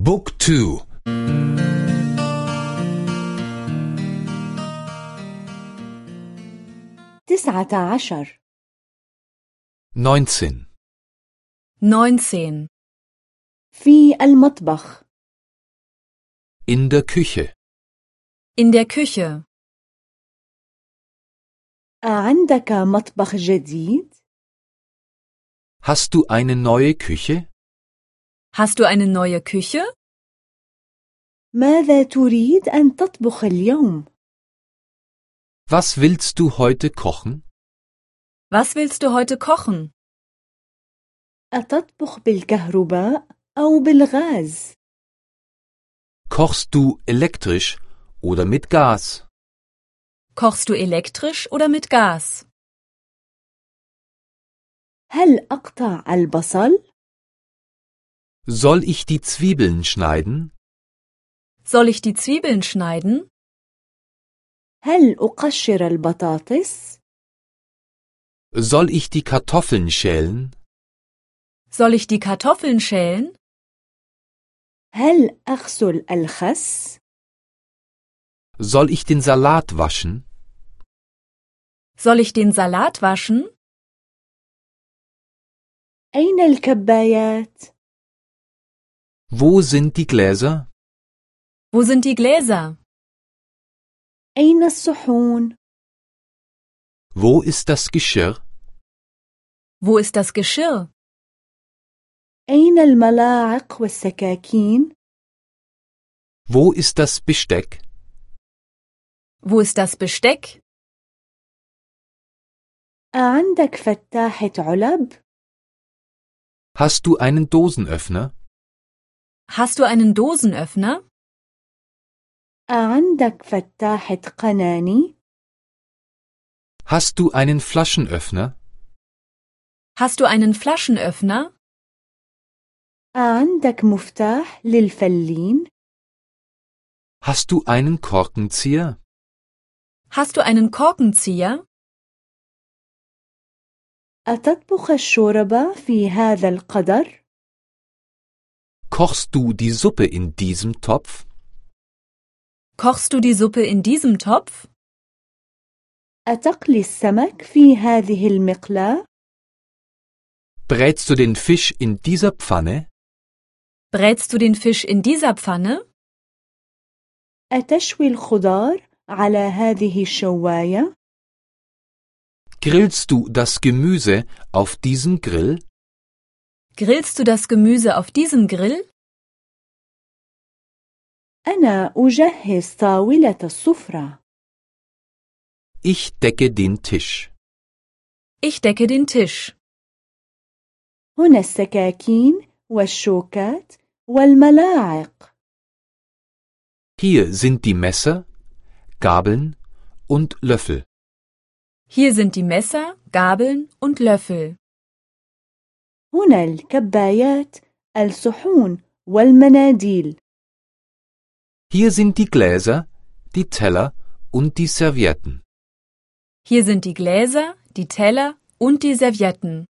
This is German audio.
بوك تو تسعة عشر 19 19. في المطبخ in der Küche In der Küche. أعندك مطبخ جديد؟ Hast du eine neue Küche? Hast du eine neue Küche? ماذا تريد أن تطبخ اليوم؟ Was willst du heute kochen? Was willst du heute kochen? أتطبخ بالكهرباء أو بالغاز؟ Kochst du elektrisch oder mit Gas? Kochst du elektrisch oder mit Gas? هل أقطع البصل؟ Soll ich die Zwiebeln schneiden? Soll ich die Zwiebeln schneiden? هل أقشر البطاطس؟ Soll ich die Kartoffeln schälen? Soll ich die Kartoffeln schälen? هل أغسل الخس؟ Soll ich den Salat waschen? Soll ich den Salat waschen? أين الكبايات؟ Wo sind die Gläser? Wo sind die Gläser? أين الصحون؟ Wo ist das Geschirr? Wo ist das Geschirr? أين الملاعق والسكاكين؟ Wo ist das Besteck? Wo ist das Besteck? أعندك فتاحة علب؟ Hast du einen Dosenöffner? Hast du einen Dosenöffner? أعندك فتاحة قناني؟ Hast du einen Flaschenöffner? Hast du einen Flaschenöffner? أعندك مفتاح للفلين؟ Hast du einen Korkenzieher? Hast du einen Korkenzieher? أتطبخ الشوربة في هذا القدر؟ Kochst du die Suppe in diesem Topf? Kochst du die Suppe in diesem Topf? أتقلي السمك في هذه المقلاة؟ Brätst du den Fisch in dieser Pfanne? Brätst du den Fisch in dieser Pfanne? أتشوي الخضار على هذه الشواية؟ Grillst du das Gemüse auf diesem Grill? Grillst du das Gemüse auf diesem Grill? أنا أجهز طاولة السفرة. Ich decke den Tisch. Ich decke den Tisch. هنا السكاكين والشوكات والملاعق. Hier sind die Messer, Gabeln und Löffel. Hier sind die Messer, Gabeln und Löffel. هنا الكبايات، الصحون والمناديل. Hier sind die Gläser, die Teller und die Servietten. Hier sind die Gläser, die Teller und die Servietten.